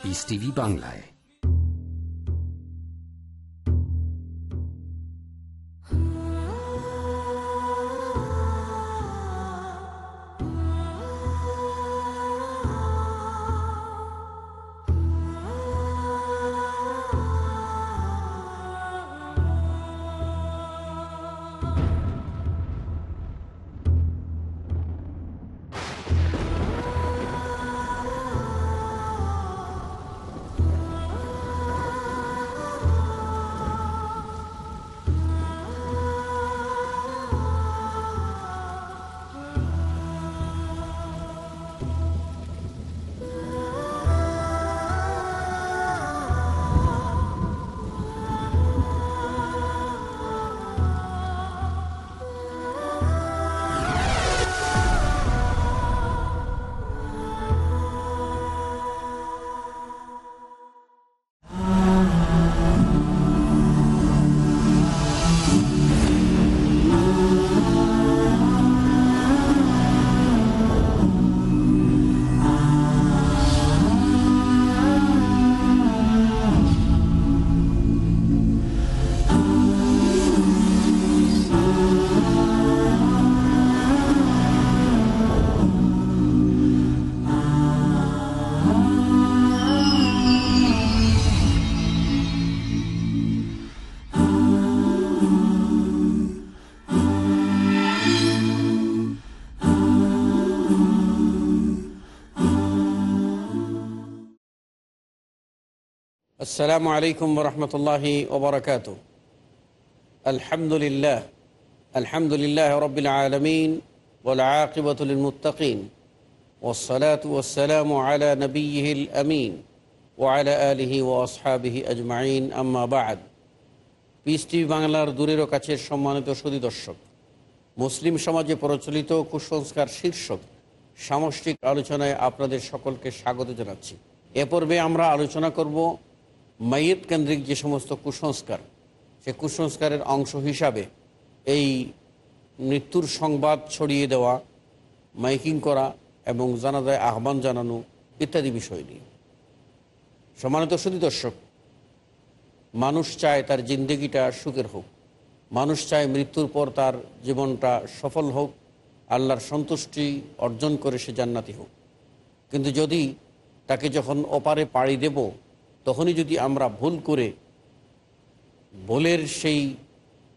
Piece TV বাংলায় আসসালামু আলাইকুম রহমতুল্লাহি ওবরাকাত আলহামদুলিল্লাহ আলহামদুলিল্লাহ রবিল আলমিন ওলাকিবতুল মুতাকিন ওসলাত ওসালাম আলা নবীল আমিন ওয়ালা আলহি ও আসহাবিহি আজমাইন। আম্মাবাদ পিস টিভি বাংলার দূরেরও কাছের সম্মানিত সুদী দর্শক, মুসলিম সমাজে প্রচলিত কুসংস্কার শীর্ষক সামষ্টিক আলোচনায় আপনাদের সকলকে স্বাগত জানাচ্ছি। এ পর্বে আমরা আলোচনা করব মাইয়েত কেন্দ্রিক যে সমস্ত কুসংস্কার, সে কুসংস্কারের অংশ হিসাবে এই মৃত্যুর সংবাদ ছড়িয়ে দেওয়া, মাইকিং করা এবং জানাজায় আহ্বান জানানো ইত্যাদি বিষয় নিয়ে। সম্মানিত সুদী দর্শক, মানুষ চায় তার জিন্দগিটা সুখের হোক। মানুষ চায় মৃত্যুর পর তার জীবনটা সফল হোক, আল্লাহর সন্তুষ্টি অর্জন করে সে জান্নাতি হোক। কিন্তু যদি তাকে যখন ওপারে পাড়ি দেব তখনই যদি আমরা ভুল করে ভুলের সেই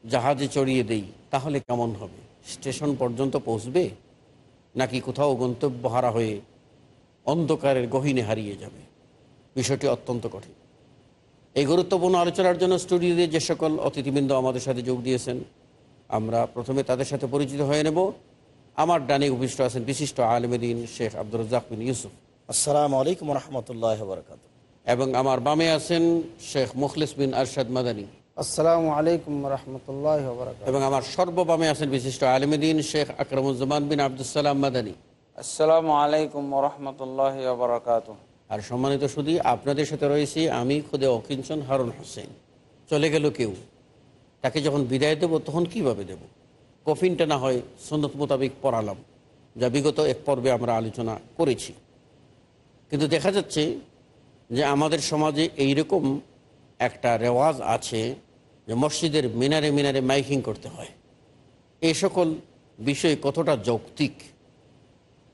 জাহাজে চড়িয়ে দেই, তাহলে কেমন হবে? স্টেশন পর্যন্ত পৌঁছবে? নাকি কোথাও গন্তব্য হারা হয়ে অন্ধকারের গহিনে হারিয়ে যাবে? বিষয়টি অত্যন্ত কঠিন। এই গুরুত্বপূর্ণ আলোচনার জন্য স্টুডিওতে যে সকল অতিথিবৃন্দ আমাদের সাথে যোগ দিয়েছেন, আমরা প্রথমে তাদের সাথে পরিচিত হয়ে নেব। আমার ডানে উপবিষ্ট আছেন বিশিষ্ট আলমেদিন শেখ আব্দুর রাজাক ইউসুফ। আসসালামু আলাইকুম রহমতুল্লাহ বরকাত এবং আমার বামে আছেন শেখ মুখলিস বিন আরশাদ মাদানী। আসসালামু আলাইকুম রহমতুল্লাহ এবং আমার সর্ববামে আছেন বিশিষ্ট আলমেদিন শেখ আকরামুজ্জামান বিন আবদুসালাম মাদানী। আসসালামু আলাইকুম রহমতুল্লাহ বারকাত আর সম্মানিত শুধু আপনাদের সাথে রয়েছি আমি খুদে অকিঞ্চন হারুন হোসেন। চলে গেল কেউ? তাকে যখন বিদায় দেব তখন কীভাবে দেব? কফিনটা না হয় সন্ন্যত মোতাবেক পড়ালাম। যা বিগত এক পর্বে আমরা আলোচনা করেছি। কিন্তু দেখা যাচ্ছে যে আমাদের সমাজে এইরকম একটা রেওয়াজ আছে যে মসজিদের মিনারে মিনারে মাইকিং করতে হয়। এই সকল বিষয় কতটা যৌক্তিক?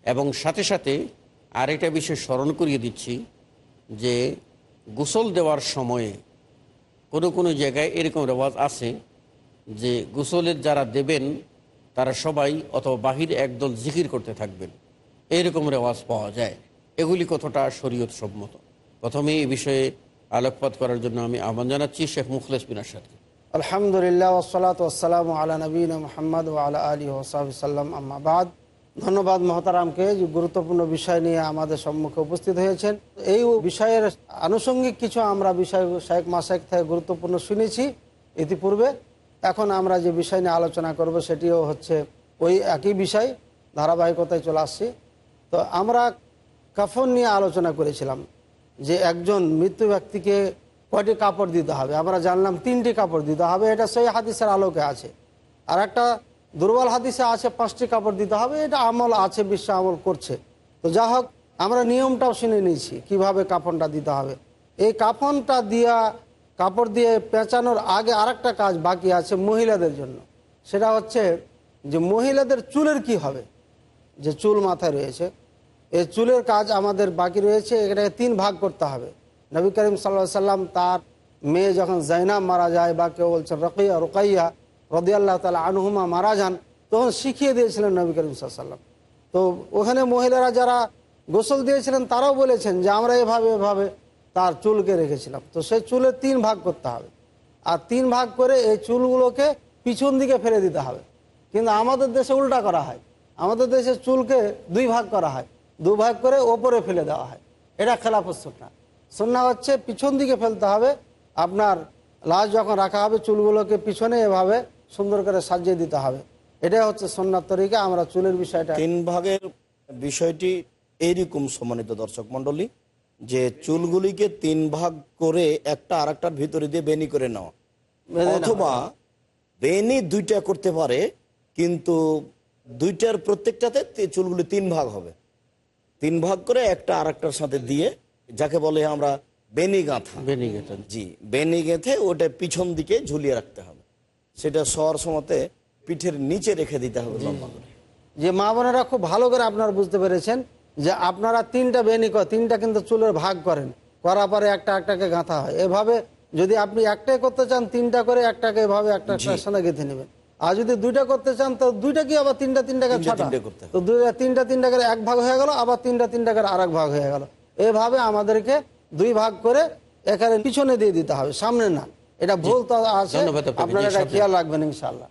এবং সাথে সাথে আরেকটা বিষয় স্মরণ করিয়ে দিচ্ছি যে গোসল দেওয়ার সময়ে কোনো কোনো জায়গায় এরকম রেওয়াজ আছে যে গোসলের যারা দেবেন, তারা সবাই অথবা বাহির একদল জিকির করতে থাকবেন। এইরকম রেওয়াজ পাওয়া যায়। এগুলি কতটা শরীয়ত সম্মত প্রথমে এই বিষয়ে আলোকপাত করার জন্য আমি আহ্বান জানাচ্ছি শেখ মুখলেস বিন আসাদকে। আলহামদুলিল্লাহ ওসলাত আলা নবীন মোহাম্মদ ও আলা আলী ওসাহাম আম্মাবাদ ধন্যবাদ মহতারামকে, যে গুরুত্বপূর্ণ বিষয় নিয়ে আমাদের সম্মুখে উপস্থিত হয়েছেন। এই বিষয়ের আনুষঙ্গিক কিছু আমরা বিষয় শেখ মাসেক থেকে গুরুত্বপূর্ণ শুনেছি ইতিপূর্বে। এখন আমরা যে বিষয় নিয়ে আলোচনা করব সেটিও হচ্ছে ওই একই বিষয়, ধারাবাহিকতায় চলে আসছি। তো আমরা কাফন নিয়ে আলোচনা করেছিলাম। যে একজন মৃত্যু ব্যক্তিকে কয়টি কাপড় দিতে হবে? আমরা জানলাম তিনটি কাপড় দিতে হবে, এটা সেই হাদিসের আলোকে আছে। আর একটা দুর্বল হাদিসে আছে, পাঁচটি কাপড় দিতে হবে, এটা আমল আছে, বিশ্ব আমল করছে। তো যা হোক, আমরা নিয়মটাও শুনে নিয়েছি, কীভাবে কাফনটা দিতে হবে। এই কাফনটা দিয়া, কাপড় দিয়ে পেঁচানোর আগে আরেকটা কাজ বাকি আছে মহিলাদের জন্য। সেটা হচ্ছে যে মহিলাদের চুলের কি হবে? যে চুল মাথায় রয়েছে এই চুলের কাজ আমাদের বাকি রয়েছে, এটাকে তিন ভাগ করতে হবে। নবী করিম সাল্লা সাল্লাম তার মেয়ে যখন জাইনাব মারা যায় বা কেউ বলছেন রকিয়া রোকাইয়া রদিয়াল্লাহ তালা আনহুমা মারা যান, তখন শিখিয়ে দিয়েছিলেন নবী করিম সাল্লাম। তো ওখানে মহিলারা যারা গোসল দিয়েছিলেন, তারাও বলেছেন যে আমরা এভাবে এভাবে তার চুলকে রেখেছিলাম। তো সেই চুলের তিন ভাগ করতে হবে। আর তিন ভাগ করে এই চুলগুলোকে পিছন দিকে ফেলে দিতে হবে। কিন্তু আমাদের দেশে উল্টা করা হয়। আমাদের দেশে চুলকে দুই ভাগ করা হয়। দু ভাগ করে ওপরে ফেলে দেওয়া হয়। এটা খেলাফত সুন্না সুন্না হচ্ছে পিছন দিকে ফেলতে হবে। আপনার লাশ যখন রাখা হবে চুলগুলোকে পিছনে এভাবে সুন্দর করে সাজিয়ে দিতে হবে। এটাই হচ্ছে সন্ন্যার তরিকা। আমরা চুলের বিষয়টা তিন ভাগের বিষয়টি এইরকম সম্মানিত দর্শক মন্ডলী যে চুলগুলিকে তিন ভাগ করে একটা আরেকটার ভিতরে দিয়ে বেনি করে নেওয়া। অথবা বেনি দুইটা করতে পারে কিন্তু দুইটার প্রত্যেকটাতে চুলগুলি তিন ভাগ হবে। তিন ভাগ করে একটা আর আরেকটার সাথে দিয়ে যাকে বলে আমরা বেনি গাঁথা বেনি গেছেন জি বেনি গেঁথে ওটা পিছন দিকে ঝুলিয়ে রাখতে হবে। সেটা সর সময়তে পিঠের নিচে রেখে দিতে হবে লম্বা করে। যে মা বোনেরা খুব ভালো করে আপনারা বুঝতে পেরেছেন যে আপনারা তিনটা বেনি কর তিনটা কিন্তু চুলের ভাগ করেন। করার পরে একটা একটাকে গাঁথা হয়। এভাবে যদি আপনি একটাই করতে চান তিনটা করে একটাকে এভাবে একটা একটার সাথে গেঁথে নেবেন। আর যদি দুইটা করতে চান তো দুইটা কি আবার তিনটা তিনটাকে তিনটা ছটা? তো দুইটা তিনটা তিনটা করে এক ভাগ হয়ে গেল আবার তিনটা তিনটা করে আর ভাগ হয়ে গেল। এভাবে আমাদেরকে দুই ভাগ করে এখানে পিছনে দিয়ে দিতে হবে সামনে না। এটা ভুল তো আছে। আপনারা এটা খেয়াল রাখবেন ইনশাল্লাহ?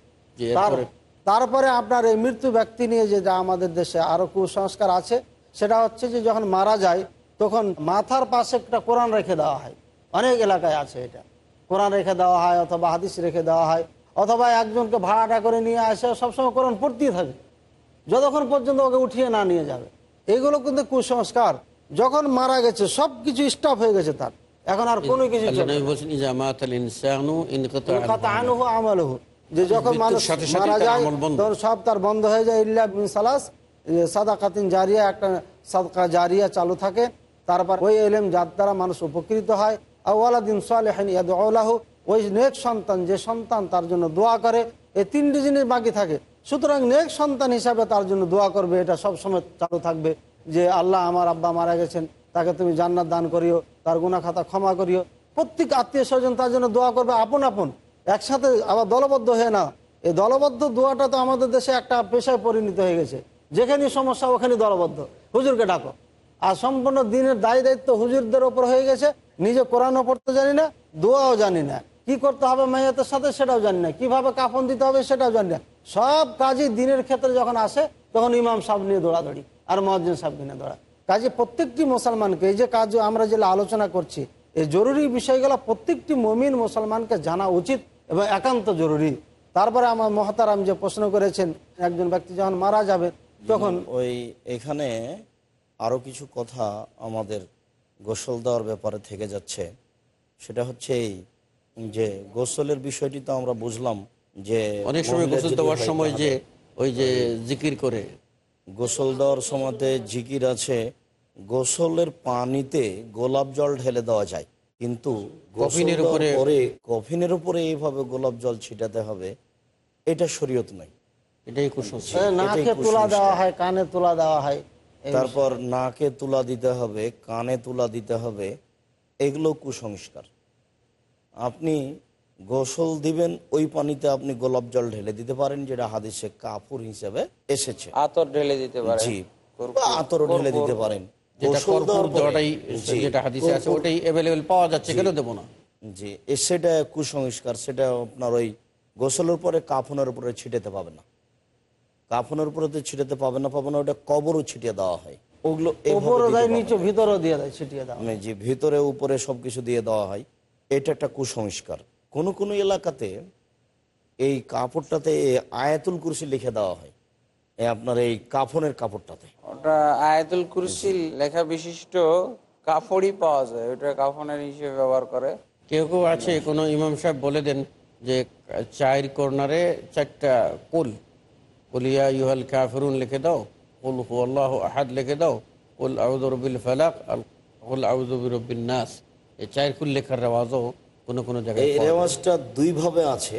তারপরে আপনার এই মৃত্যু ব্যক্তি নিয়ে যে যা আমাদের দেশে আরও কুসংস্কার আছে সেটা হচ্ছে যে যখন মারা যায় তখন মাথার পাশে একটা কোরআন রেখে দেওয়া হয়। অনেক এলাকায় আছে এটা। কোরআন রেখে দেওয়া হয় অথবা হাদিস রেখে দেওয়া হয়। অথবা একজনকে ভাড়াটা করে নিয়ে আসে সবসময় কোরআন পড়তেই থাকে। যতক্ষণ পর্যন্ত ওকে উঠিয়ে না নিয়ে যাবে। এইগুলো কিন্তু কুসংস্কার। যখন মারা গেছে সব কিছু স্টপ হয়ে গেছে তার। এখন আর কোনো কিছু। যে যখন মানুষ মারা যায়। তখন সব তার বন্ধ হয়ে যায় ইল্লা বিন সালাস। সাদাকাতিন জারিয়া একটা সাদকা জারিয়া চালু থাকে। তারপর ওই এলেম যার দ্বারা মানুষ উপকৃত হয়। আওয়ালা দিন সালেহান ইয়াদুল্লাহ ওই নেক সন্তান, যে সন্তান তার জন্য দোয়া করে এই তিনটি জিনিস বাকি থাকে। সুতরাং নেক সন্তান হিসাবে তার জন্য দোয়া করবে, এটা সব সময় চালু থাকবে যে আল্লাহ আমার আব্বা মারা গেছেন, তাকে তুমি জান্নাত দান করিও, তার গুনা খাতা ক্ষমা করিও। প্রত্যেক আত্মীয় স্বজন তার জন্য দোয়া করবে আপন আপন। একসাথে আবার দলবদ্ধ হয়ে না, এই দলবদ্ধ দোয়াটা তো আমাদের দেশে একটা পেশায় পরিণত হয়ে গেছে। যেখানে সমস্যা ওখানে দলবদ্ধ। হুজুরকে ডাকো। আর সম্পূর্ণ দিনের দায়ী দায়িত্ব হুজুরদের ওপর হয়ে গেছে, নিজে কোরআনও পড়তে জানি না, দোয়াও জানি না। কি করতে হবে মেয়েতের সাথে সেটাও জানি না। কীভাবে কাফন দিতে হবে সেটাও জানি না। সব কাজই দিনের ক্ষেত্রে যখন আসে, তখন ইমাম সাহেব নিয়ে দৌড়াদৌড়ি আর মহাজিন সাহেব নিয়ে দৌড়া কাজে প্রত্যেকটি মুসলমানকে, এই যে কাজ আমরা যে আলোচনা করছি, এই জরুরি বিষয়গুলো প্রত্যেকটি মমিন মুসলমানকে জানা উচিত এবং একান্ত জরুরি। তারপরে আমার মহাতারাম যে প্রশ্ন করেছেন, একজন ব্যক্তি যখন মারা যাবে, তখন ওই এখানে আরও কিছু কথা আমাদের গোসল দেওয়ার ব্যাপারে থেকে যাচ্ছে। সেটা হচ্ছে এই যে গোসলের বিষয়টি তো আমরা বুঝলাম যে অনেক সময় গোসল দেওয়ার সময় যে ওই যে জিকির করে। গোসল দেওয়ার সময়তে জিকির আছে গোসলের পানিতে গোলাপ জল ঢেলে দেওয়া যায়। কিন্তু কফিনের উপরে- পরে কফিনের উপরে এইভাবে গোলাপ জল ছিটাতে হবে এটা শরীয়ত নাই। এটাই কুসংস্কার। এ, নাকে তুলা দেওয়া হয় কানে তুলা দেওয়া হয় তারপর নাকে তুলা দিতে হবে কানে তুলা দিতে হবে এগুলো কুসংস্কার। আপনি গোসল দিবেন ওই পানিতে আপনি গোলাপ জল ঢেলে দিতে পারেন যেটা হাদিসে কাপুর হিসেবে এসেছে। আতর ঢেলে দিতে পারে জি। আতর ঢেলে দিতে পারেন। জি, সেটা কুসংস্কার সেটা আপনার ওই গোসলের পরে কাফনের উপরে ছিটাতে পাবে না। কাফনের উপরে তো ছিটাতে পাবে না পাবে না ওটা কবরও ছিটিয়ে দেওয়া হয়। ওগুলো দেয় ছিটিয়ে দেওয়া। ভিতরে উপরে সবকিছু দিয়ে দেওয়া হয়। এটা একটা কুসংস্কার। কোন কোন এলাকাতে এই কাপড়টাতে আয়াতুল কুরসি লিখে দেওয়া হয়। এই আপনার এই কাফনের কাপড়টাতে। ওটা আয়াতুল কুরসি লেখা বিশিষ্ট কাপড়ই পাওয়া যায়। ওটা কাফনের হিসেবে ব্যবহার করে। কেউ কেউ আছে কোনো ইমাম সাহেব বলে দেন যে চায়ের কর্নারে চারটা কুল। কুলিয়া ইউহাল কাফরুন লিখে দাও। কুল হু আল্লাহ আহাদ লিখে দাও। কুল উল আউদরবিল ফালাক আল উল আউদবিরবিন নাস। এই চার কুল লেখার রেওয়াজও কোনো কোনো জায়গায় এই রেওয়াজটা দুইভাবে আছে।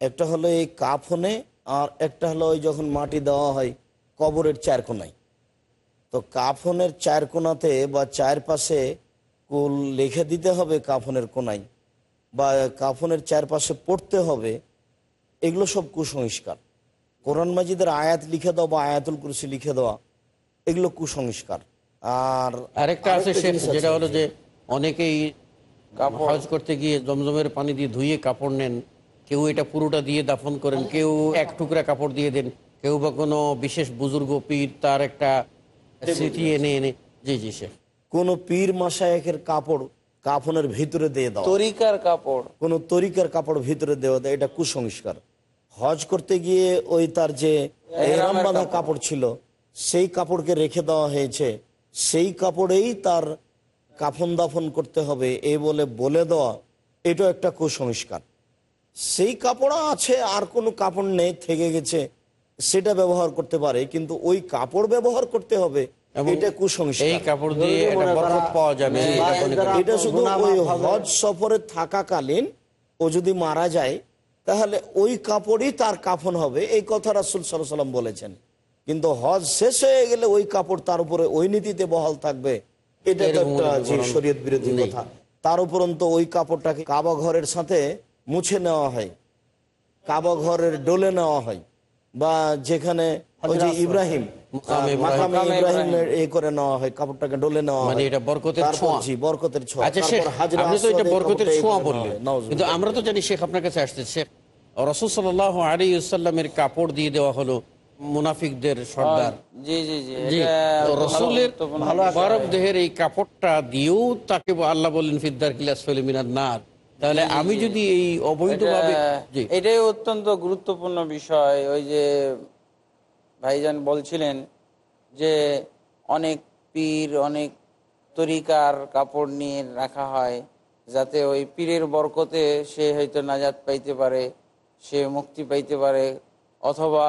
একটা হলো এই কাফনে আর একটা হলো ওই যখন মাটি দেওয়া হয় কবরের চার কোনায় তো কাফনের চার কোনাতে বা চার পাশে কুল লিখে দিতে হবে কাফনের কোনায় বা কাফনের চারপাশে পড়তে হবে এগুলো সব কুসংস্কার। কোরআন মাজিদের আয়াত লিখে দেওয়া বা আয়াতুল কুরসি লিখে দেওয়া এগুলো কুসংস্কার। আর আরেকটা আছে। যেটা হলো যে অনেকেই হজ করতে গিয়ে জমজমের পানি দিয়ে ধুয়ে কাপড় নেন। কেউ এটা পুরোটা দিয়ে দাফন করেন কেউ এক টুকরা কাপড় দিয়ে দেন। কেউ বা কোনো বিশেষ বুজুর্গ পীর তার একটা স্মৃতি এনে এনে। জি জি শেখ। কোন পীর মাসায়েকের কাপড় কাফনের ভিতরে দিয়ে দাও। তরিকার কাপড়। কোন তরিকার কাপড় ভিতরে দেওয়া দেয় এটা কুসংস্কার। হজ করতে গিয়ে ওই তার যে বাঁধা কাপড় ছিল সেই কাপড়কে রেখে দেওয়া হয়েছে। সেই কাপড়েই তার কাফন দাফন করতে হবে এই বলে বলে দেওয়া এটা একটা কুসংস্কার। সেই কাপড় আছে আর কোনো কাপড় নেই থেকে গেছে সেটা ব্যবহার করতে পারে কিন্তু ওই কাপড় ব্যবহার করতে হবে এটা কুসংস্কার। এই কাপড় দিয়ে জরুরি একটা বরকত করা- পাওয়া যাবে এটা এর দ্বারা করি। এটা শুধু ওই হজ সফরে থাকাকালীন ও যদি মারা যায় তাহলে ওই কাপড়ই তার কাফন হবে এই কথা রাসুল সাল্লাম বলেছেন। কিন্তু হজ শেষ হয়ে গেলে ওই কাপড় তার উপরে ওই নীতিতে বহাল থাকবে এটা তো একটা কোনো শরীয়ত বিরোধী কথা। তার উপরন্ত ওই কাপড়টাকে কাবা ঘরের সাথে মুছে নেওয়া হয়। কাবা ঘরের ডোলে নেওয়া হয়। বা যেখানে ওই যে ইব্রাহিম মুকামে আহ, ইব্রাহিম। মাকামে মুকামে ইব্রাহিমের এ করে নেওয়া হয় কাপড়টাকে ডলে নেওয়া মানে এটা বরকতের ছোঁয়া। জি বরকতের ছোঁয়া। আচ্ছা শেখ আপনি তো এটা বরকতের ছোঁয়া বললেন নেওয়া হয়। নাউজুবিল্লাহ। কিন্তু আমরা তো জানি শেখ আপনার কাছে আসছে। শেখ রসুল সাল্লামের কাপড় দিয়ে দেওয়া হলো। মুনাফিকদের সর্দার। রসুলের মুবারক দেহের এই কাপড়টা দিয়েও তাকে আল্লাহ বললেন ফিদ্দার কিলাস ফেলিমিনার নার। তাহলে আমি যদি এই অবৈধভাবে এটাই অত্যন্ত গুরুত্বপূর্ণ বিষয়। ওই যে ভাইজান বলছিলেন যে অনেক পীর অনেক তরিকার কাপড় নিয়ে রাখা হয় যাতে ওই পীরের বরকতে সে হয়তো নাজাত পাইতে পারে সে মুক্তি পাইতে পারে অথবা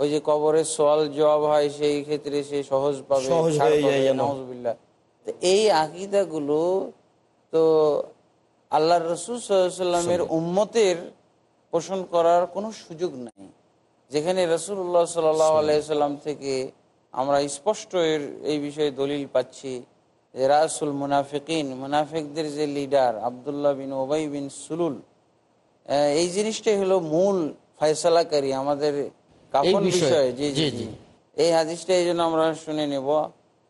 ওই যে কবরের সোয়াল জবাব হয় সেই ক্ষেত্রে সে সহজ পাবে পাবে, যেন। নাউজুবিল্লাহ। তো এই আকিদাগুলো তো আল্লাহ রসুল সাল্লামের উম্মতের পোষণ করার কোনো সুযোগ নাই যেখানে রসুল্লাহ সাল্লাহ আলাইসাল্লাম থেকে আমরা স্পষ্ট এর এই বিষয়ে দলিল পাচ্ছি যে রাসুল মুনাফিকিন মুনাফিকদের যে লিডার আবদুল্লাহ বিন ওবাই বিন সুলুল এই জিনিসটাই হলো মূল ফয়সালাকারী আমাদের কাফন বিষয়ে। বিষয়ে জি জি জি, জি। জি। এই হাদিসটা এই জন্য আমরা শুনে নেব।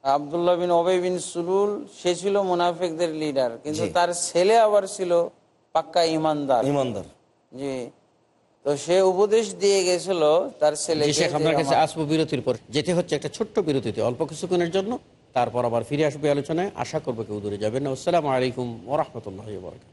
আবদুল্লাহ বিন ওবাই বিন সুলুল সে ছিল মুনাফিকদের লিডার কিন্তু তার ছেলে আবার ছিল পাক্কা ইমানদার। ইমানদার। জি। তো সে উপদেশ দিয়ে গেছিল তার ছেলে জি আপনার কাছে আসব বিরতির পর। যেতে হচ্ছে একটা ছোট্ট বিরতিতে অল্প কিছুক্ষণের জন্য। তারপর আবার ফিরে আসবে আলোচনায়। আশা করব কেউ দূরে যাবেন না। আসসালামু আলাইকুম ওরহমতুল্লাহ বরকাত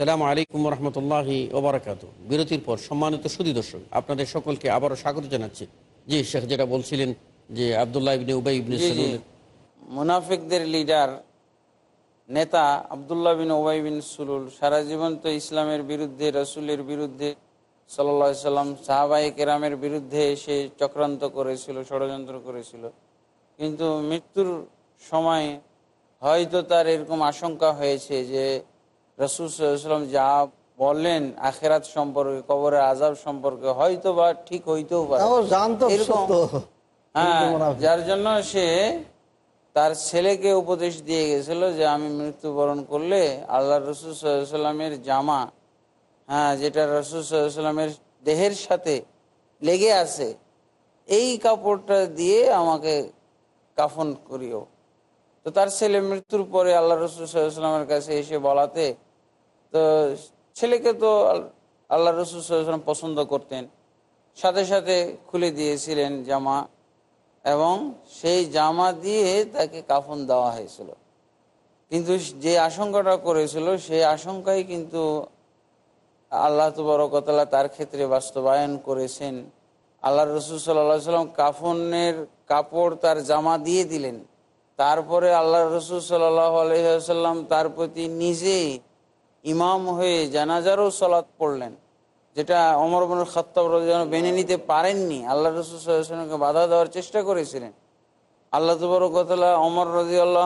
আসসালামু আলাইকুম রহমতুল্লাহি ওবরাকাত। বিরতির পর সম্মানিত সুদী দর্শক আপনাদের সকলকে আবারও স্বাগত জানাচ্ছি। জি শেখ যেটা বলছিলেন যে আবদুল্লাহ ইবনে উবাই ইবনে। সালুল। মুনাফিকদের লিডার নেতা আবদুল্লাহ বিন ওবাই বিন সুলুল সারা জীবন তো ইসলামের বিরুদ্ধে রসুলের বিরুদ্ধে সাল্লা সাল্লাম সাহাবাই কেরামের বিরুদ্ধে এসে চক্রান্ত করেছিল ষড়যন্ত্র করেছিল। কিন্তু মৃত্যুর সময় হয়তো তার এরকম আশঙ্কা হয়েছে যে রসুল সাল্লাম যা বললেন আখেরাত সম্পর্কে কবরের আজাব সম্পর্কে হয়তো বা ঠিক হইতেও পারে। এরকম- হ্যাঁ যার জন্য সে তার ছেলেকে উপদেশ দিয়ে গেছিল যে আমি মৃত্যুবরণ করলে আল্লাহ রসুল সাল্লামের জামা হ্যাঁ যেটা রসুল সাল্লামের দেহের সাথে লেগে আছে এই কাপড়টা দিয়ে আমাকে কাফন করিও। তো তার ছেলে মৃত্যুর পরে আল্লাহ রসুল সাল্লামের কাছে এসে বলাতে তো ছেলেকে তো আল- আল্লাহ রসুল সাল্লাম পছন্দ করতেন। সাথে সাথে খুলে দিয়েছিলেন জামা এবং সেই জামা দিয়ে তাকে কাফন দেওয়া হয়েছিল। কিন্তু যে আশঙ্কাটা করেছিল, সেই আশঙ্কাই কিন্তু আল্লাহ তবরকতলা তার ক্ষেত্রে বাস্তবায়ন করেছেন। আল্লাহ রসুল সাল্লাহ সাল্লাম কাফনের কাপড় তার জামা দিয়ে দিলেন। তারপরে আল্লাহ রসুল সাল্লাহ আলহিহাল্লাম তার প্রতি নিজেই ইমাম হয়ে জানাজারও সলাৎ পড়লেন যেটা অমর বনুল খত্তাব যেন মেনে নিতে পারেননি। আল্লাহ রসুল সাল্লামকে বাধা দেওয়ার চেষ্টা করেছিলেন। আল্লাহ তবরকতলা অমর রাজি আল্লাহ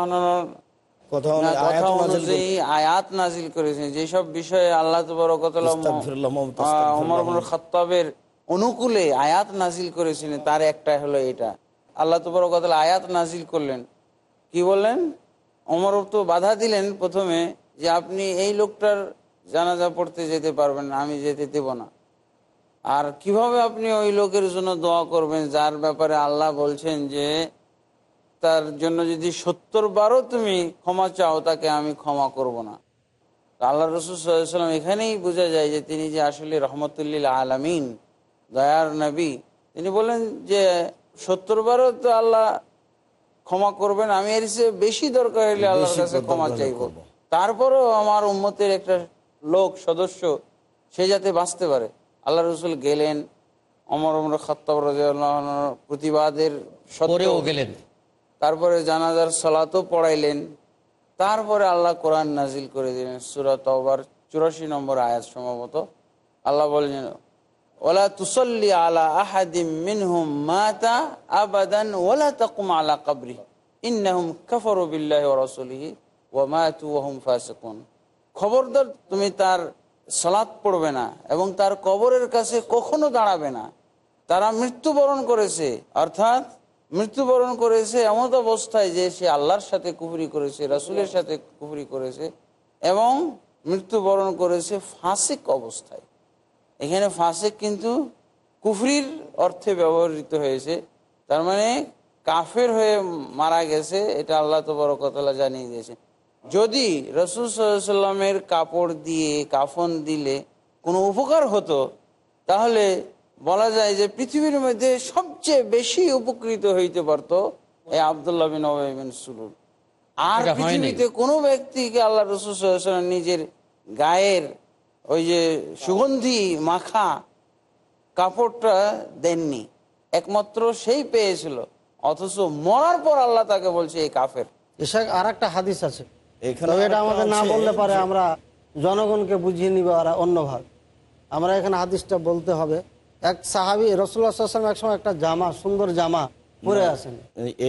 কথা অনুযায়ী আয়াত নাজিল করেছেন যেসব বিষয়ে আল্লাহ তবরকতলা। অমর বনুল খত্তাবের অনুকূলে আয়াত নাজিল করেছিলেন তার একটা হলো এটা। আল্লাহ তবরকতলা আয়াত নাজিল করলেন। কি বললেন? অমর তো বাধা দিলেন প্রথমে যে আপনি এই লোকটার জানাজা পড়তে যেতে পারবেন না আমি যেতে দেব না। আর কীভাবে আপনি ওই লোকের জন্য দোয়া করবেন যার ব্যাপারে আল্লাহ বলছেন যে তার জন্য যদি সত্তর বারও তুমি ক্ষমা চাও তাকে আমি ক্ষমা করব না। আল্লাহ রসুল সাল্লাম এখানেই বোঝা যায় যে তিনি যে আসলে রহমতুল্লিল আলামিন দয়ার নবী। তিনি বলেন যে সত্তর বারও তো আল্লাহ ক্ষমা করবেন আমি এর চেয়ে বেশি দরকার হলে আল্লাহর কাছে ক্ষমা চাইব। করব। তারপরও আমার উম্মতের একটা লোক সদস্য সে যাতে বাঁচতে পারে। আল্লাহ রসুল গেলেন অমর অমর খত্তাব প্রতিবাদের সত্ত্বেও গেলেন। তারপরে জানাজার সলাতও পড়াইলেন। তারপরে আল্লাহ কোরআন নাজিল করে দিলেন সুরাত তওবার চুরাশি নম্বর আয়াত সম্ভবত। আল্লাহ বললেন ওলা তুসল্লি আলা আহাদিম মিনহুম মাতা আবাদান ওলা তাকুম আলা কাবরি ইন্নাহুম কাফারু বিল্লাহি রাসূলিহি। ওয়া মাতু ওয়া হুম খবরদার তুমি তার সালাত পড়বে না এবং তার কবরের কাছে কখনো দাঁড়াবে না। তারা মৃত্যুবরণ করেছে, অর্থাৎ মৃত্যুবরণ করেছে এমন অবস্থায় যে সে আল্লাহর সাথে কুফরি করেছে, রাসুলের সাথে কুফরি করেছে এবং মৃত্যুবরণ করেছে ফাঁসিক অবস্থায়। এখানে ফাসিক কিন্তু কুফরির অর্থে ব্যবহৃত হয়েছে, তার মানে কাফের হয়ে মারা গেছে, এটা আল্লাহ তবরকতলা জানিয়ে দিয়েছে যদি রসুল সাল্লামের কাপড় দিয়ে কাফন দিলে কোনো উপকার হতো তাহলে বলা যায় যে পৃথিবীর মধ্যে সবচেয়ে বেশি উপকৃত হইতে পারতো এই আবদুল্লাহ বিন বিন সুলুল। আর পৃথিবীতে কোনো ব্যক্তিকে আল্লাহ রসুল সাল্লাল্লাহু আলাইহি ওয়াসাল্লাম নিজের গায়ের ওই যে সুগন্ধি মাখা কাপড়টা দেননি। একমাত্র সেই পেয়েছিল অথচ মরার পর আল্লাহ তাকে বলছে এই কাফের। এসব আর একটা হাদিস আছে। এটা আমাদের না বললে পারে আমরা জনগণকে বুঝিয়ে নিবে আর অন্যভাবে আমরা এখানে হাদিসটা বলতে হবে। এক সাহাবি রসুল্লাহাম এক সময় একটা জামা সুন্দর জামা পরে আসেন।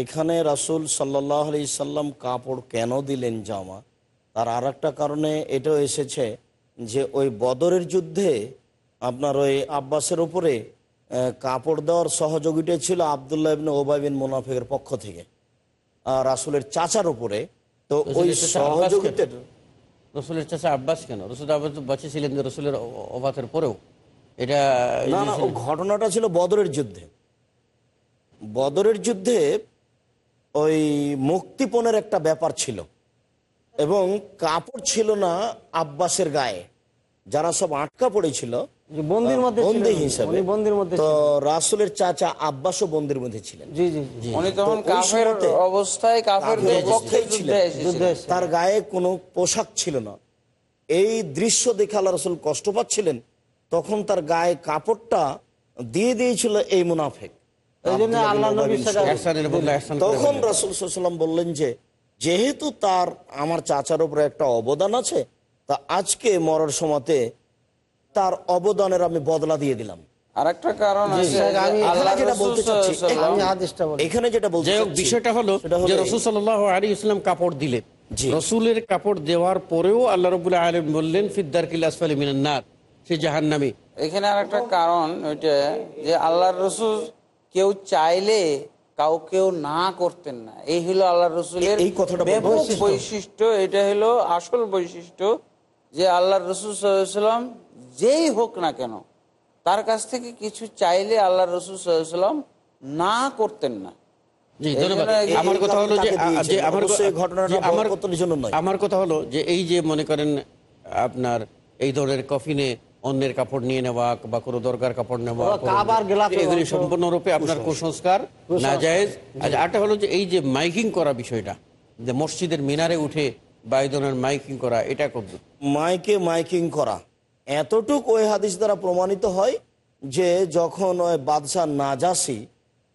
এখানে রাসুল সাল্লাহ আলি সাল্লাম কাপড় কেন দিলেন জামা? তার আর একটা কারণে এটাও এসেছে যে ওই বদরের যুদ্ধে আপনার ওই আব্বাসের উপরে কাপড় দেওয়ার সহযোগিতা ছিল আবদুল্লাহ ইবনে ওবাই বিন মুনাফিকের পক্ষ থেকে। আর রাসুলের চাচার উপরে তো ওই সহযোগিতার রসুলের চাষা আব্বাস কেন? রসুল আব্বাস বাঁচে ছিলেন যে রসুলের অবাতের পরেও। এটা না না ঘটনাটা ছিল বদরের যুদ্ধে। বদরের যুদ্ধে ওই মুক্তিপণের একটা ব্যাপার ছিল এবং কাপড় ছিল না আব্বাসের গায়ে। যারা সব আটকা পড়েছিল বন্দির মধ্যে ছিলেন বন্দি হিসাবে। বন্দির মধ্যে তো ছিলেন। চাচা আব্বাসও বন্দির মধ্যে ছিলেন। জি জি জি। উনি তখন কাফের অবস্থায় কাফের কাফের পক্ষে যুদ্ধে ছিলেন। এসেছিলেন। যুদ্ধে এসে- তার গায়ে কোনো পোশাক ছিল না। এই দৃশ্য দেখে আল্লাহ রসুল কষ্ট পাচ্ছিলেন। তখন তার গায়ে কাপড়টা দিয়ে দিয়েছিল এই মুনাফেক। তখন রাসুল সাল্লাম বললেন যে যেহেতু তার আমার চাচার উপরে একটা অবদান আছে তা আজকে মরার সময়তে তার অবদানের আমি বদলা দিয়ে দিলাম। আল্লাহ এখানে যেটা বিষয়টা হলো সেটা হলো যে রসুল সাল্লাহ আলী ইসলাম কাপড় দিলেন। জি। রসুলের কাপড় দেওয়ার পরেও আল্লাহ রবুল্লাহ আলম বললেন ফিদ্দার কিল আসফালি মিনান্নার সে জাহান্নামী। এখানে আর একটা কারণ ওইটা যে আল্লাহর রসুল কেউ চাইলে কাউকেও না করতেন না। এই হলো আল্লাহ রসুলের এই কথাটা বৈশিষ্ট্য। বৈশিষ্ট্য এটা হলো আসল বৈশিষ্ট্য যে আল্লাহর রসুল সাল্লাম যেই হোক না কেন তার কাছ থেকে কিছু চাইলে আল্লাহ রসুল সাল্লাম না করতেন না। আমার কথা হলো যে আমার এই যে কথা হলো এই মনে করেন আপনার এই ধরনের কফিনে অন্যের কাপড় নিয়ে নেওয়া বা কোনো দরকার কাপড় নেওয়া এগুলি সম্পূর্ণরূপে আপনার কুসংস্কার না জায়েজ আচ্ছা আরেকটা হলো যে এই যে মাইকিং করা বিষয়টা যে মসজিদের মিনারে উঠে বা এই ধরনের মাইকিং করা এটা করবে মাইকে মাইকিং করা। এতটুক ওই হাদিস দ্বারা প্রমাণিত হয় যে যখন ওই বাদশাহ নাজাসি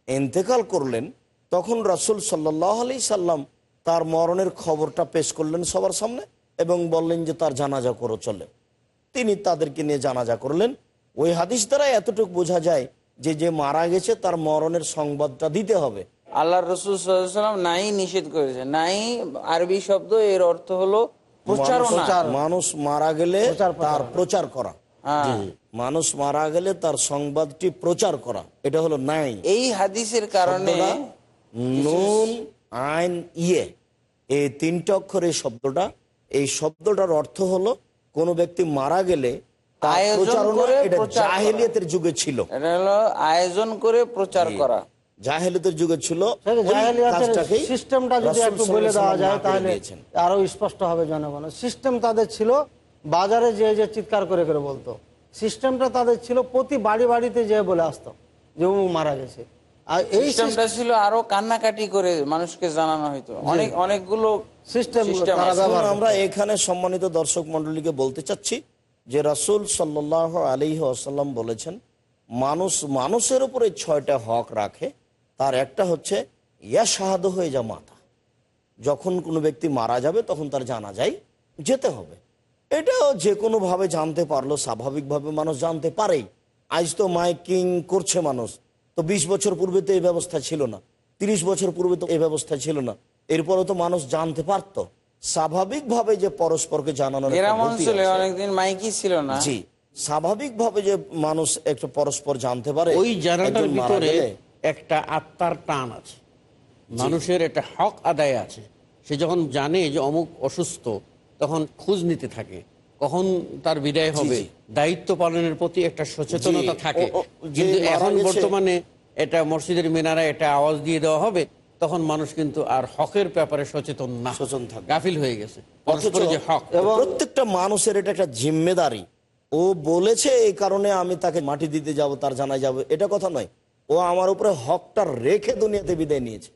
এন্তেকাল করলেন, তখন রাসুল সাল্লাহ আলি সাল্লাম তার মরণের খবরটা পেশ করলেন সবার সামনে এবং বললেন যে, তার জানাজা করো, চলে। তিনি তাদেরকে নিয়ে জানাজা করলেন। ওই হাদিস দ্বারা এতটুক বোঝা যায় যে যে মারা গেছে তার মরণের সংবাদটা দিতে হবে। আল্লাহ রসুল নাই নিষেধ করেছে। নাই আরবি শব্দ, এর অর্থ হলো মানুষ- মানুষ মারা গেলে। তার প্রচার করা। হ্যাঁ। মানুষ মারা গেলে তার সংবাদটি প্রচার করা। এটা হলো নাই এই হাদিসের কারণে নুন আইন ইয়ে এই তিনটা অক্ষর এই শব্দটা। এই শব্দটার অর্থ হলো কোন ব্যক্তি মারা গেলে তার আয়োজন প্রচারণা করে এটা জাহেলিয়াতের যুগে ছিল। এটা হলো আয়োজন করে প্রচার করা। জাহেলিয়াতের যুগে ছিল সিস্টেমটা যদি একটু বলে দেওয়া যায় তাহলে আরও স্পষ্ট হবে জনগণের সিস্টেম তাদের ছিল বাজারে যে যে চিৎকার করে করে বলতো। সিস্টেমটা তাদের ছিল প্রতি বাড়ি বাড়িতে যে বলে আসতো যে ও মারা গেছে। আর এই সিস্টেমটা ছিল আরও কান্নাকাটি করে মানুষকে জানানো অনেক অনেকগুলো সিস্টেম আমরা এখানে সম্মানিত দর্শক মন্ডলীকে বলতে চাচ্ছি যে রাসুল সাল্লাহ আলী আসাল্লাম বলেছেন মানুষ মানুষের উপরে ছয়টা হক রাখে তার একটা হচ্ছে ইয়া শাহাদ হয়ে যা মাতা। যখন কোনো ব্যক্তি মারা যাবে তখন তার জানা যায় যেতে হবে। এটাও যে কোনোভাবে জানতে পারল স্বাভাবিকভাবে মানুষ জানতে পারেই। আজ তো মাইকিং করছে মানুষ। তো বিশ বছর পূর্বে তো এই ব্যবস্থা ছিল না। তিরিশ বছর পূর্বে তো এই ব্যবস্থা ছিল না। এরপরে তো মানুষ জানতে পারতো। স্বাভাবিকভাবে যে পরস্পরকে জানানো। অনেকদিন মাইকি ছিল না। জি। স্বাভাবিকভাবে যে মানুষ একটু পরস্পর জানতে পারে ওই জানাটার ভিতরে একটা আত্মার টান আছে। মানুষের একটা হক আদায় আছে। সে যখন জানে যে অমুক অসুস্থ তখন খোঁজ নিতে থাকে। কখন তার বিদায় হবে? দায়িত্ব পালনের প্রতি একটা সচেতনতা থাকে। কিন্তু এখন বর্তমানে এটা মসজিদের মিনারা এটা আওয়াজ দিয়ে দেওয়া হবে তখন মানুষ কিন্তু আর হকের ব্যাপারে সচেতন না। সচেতন থাকবে। গাফিল হয়ে গেছে। যে হক। প্রত্যেকটা মানুষের এটা একটা জিম্মেদারি। ও বলেছে এই কারণে আমি তাকে মাটি দিতে যাব তার জানাই যাব। এটা কথা নয়। ও আমার উপরে হকটা রেখে দুনিয়াতে বিদায় নিয়েছে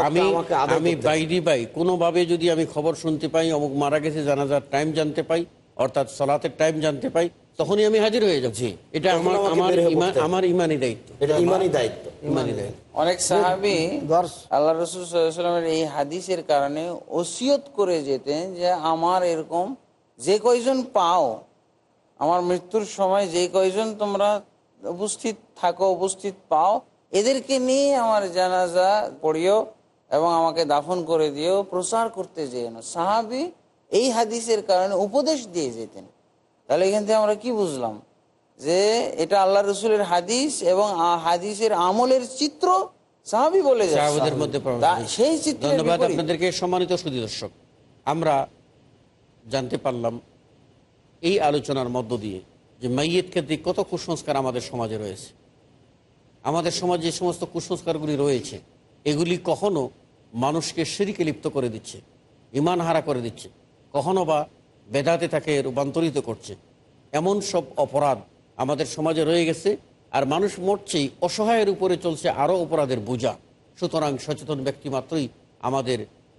আমি আমি করতে হবে। কোনোভাবে যদি আমি খবর শুনতে পাই অমুক মারা গেছে জানাজার টাইম জানতে পাই অর্থাৎ সলাতের টাইম জানতে পাই তখনই আমি হাজির হয়ে যাব জি। এটা আমার আমার ইমান-। আমার ইমানি দায়িত্ব এটা ইমানই দায়িত্ব ইমানি দায়িত্ব অনেক সাহাবি আল্লাহ রসুল সাল্লামের এই হাদিসের কারণে ওসিয়ত করে যেতেন যে আমার এরকম যে কয়জন পাও আমার মৃত্যুর সময় যে কয়জন তোমরা উপস্থিত থাকো উপস্থিত পাও। এদেরকে নিয়ে আমার জানাজা পড়িও এবং আমাকে দাফন করে দিও প্রচার করতে যেও না। সাহাবি এই হাদিসের কারণে উপদেশ দিয়ে যেতেন। তাহলে এখান থেকে আমরা কি বুঝলাম? যে এটা আল্লাহ রসুলের হাদিস এবং হাদিসের আমলের চিত্র সাহাবি বলে সেই চিত্র ধন্যবাদ আপনাদেরকে সম্মানিত সুদী দর্শক আমরা জানতে পারলাম এই আলোচনার মধ্য দিয়ে যে মাইয়েত ক্ষেত্রে কত কুসংস্কার আমাদের সমাজে রয়েছে। আমাদের সমাজে যে সমস্ত কুসংস্কারগুলি রয়েছে, এগুলি কখনো মানুষকে সিঁড়িকে লিপ্ত করে দিচ্ছে, ইমান হারা করে দিচ্ছে, কখনো বা বেদাতে তাকে রূপান্তরিত করছে। এমন সব অপরাধ আমাদের সমাজে রয়ে গেছে, আর মানুষ মরছেই অসহায়ের উপরে চলছে আরও অপরাধের বোঝা। সুতরাং সচেতন ব্যক্তি মাত্রই আমাদের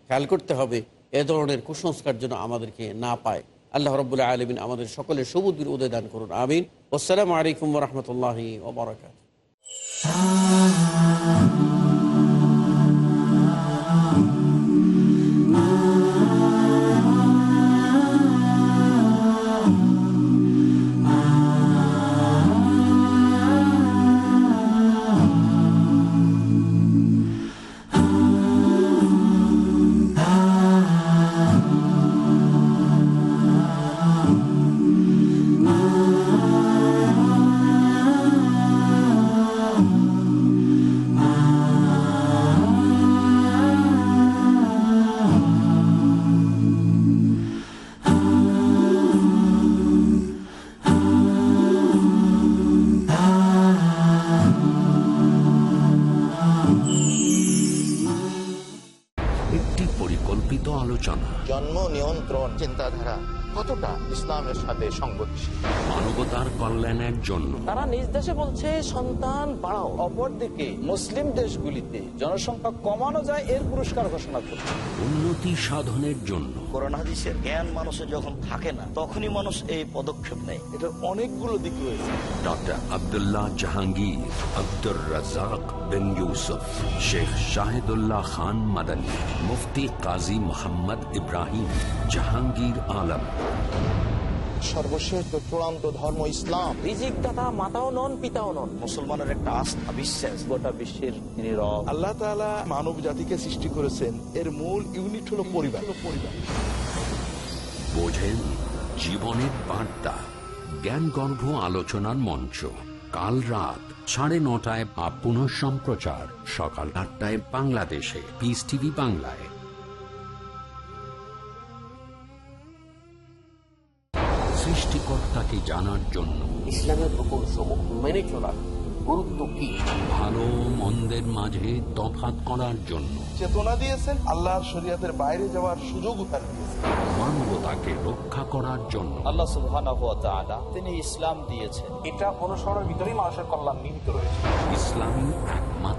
খেয়াল করতে হবে, এ ধরনের কুসংস্কার যেন আমাদেরকে না পায়। আল্লাহ রবুল্লাহ আলমিন আমাদের সকলের সবুদ্দির উদয় দান করুন আমিন। আসসালামু আলাইকুম রহমতুল্লাহ ওবরাকাত কল্যাণের জন্য। তারা নিজ দেশে বলছে সন্তান বাড়াও। অপরদিকে মুসলিম দেশগুলিতে জনসংখ্যা কমানো যায় এর পুরস্কার ঘোষণা করছে। উন্নতি সাধনের জন্য। কোরআন হাদিসের জ্ঞান মানুষের যখন থাকে না তখনই মানুষ এই পদক্ষেপ নেয়। এটার অনেকগুলো দিক রয়েছে। ডক্টর আব্দুল্লাহ জাহাঙ্গীর আব্দুর রাজাক বিন ইউসুফ শেখ শাহিদুল্লাহ খান মাদানী মুফতি কাজী মোহাম্মদ ইব্রাহিম জাহাঙ্গীর আলম। সর্বশেষ চূড়ান্ত ধর্ম ইসলাম। রিজিক দাতা মাতাও নন পিতাও নন। মুসলমানের একটা আস্থা বিশ্বাস। গোটা বিশ্বের তিনি রব। আল্লাহ তাআলা মানব জাতিকে সৃষ্টি করেছেন। এর মূল ইউনিট হলো পরিবার। পরিবার। বোঝেন জীবনের বার্তা। জ্ঞানগর্ভ আলোচনার মঞ্চ। কাল রাত সাড়ে নটায় বা পুনঃ সম্প্রচার সকাল আটটায় বাংলাদেশে। পিস টিভি বাংলায়। সৃষ্টিকর্তাকে জানার জন্য ইসলামের সমূহ মেনে চলার গুরুত্ব কি? ভালো মন্দের মাঝে তফাৎ করার জন্য চেতনা দিয়েছেন আল্লাহর শরীয়তের বাইরে যাওয়ার সুযোগ তার দিয়েছেন। মানবতাকে রক্ষা করার জন্য আল্লাহ সুবহানাহু ওয়া তাআলা তিনি ইসলাম দিয়েছেন। এটা অনুসরণের ভিতরেই মানুষের কল্যাণ নিহিত রয়েছে। ইসলামী একমাত্র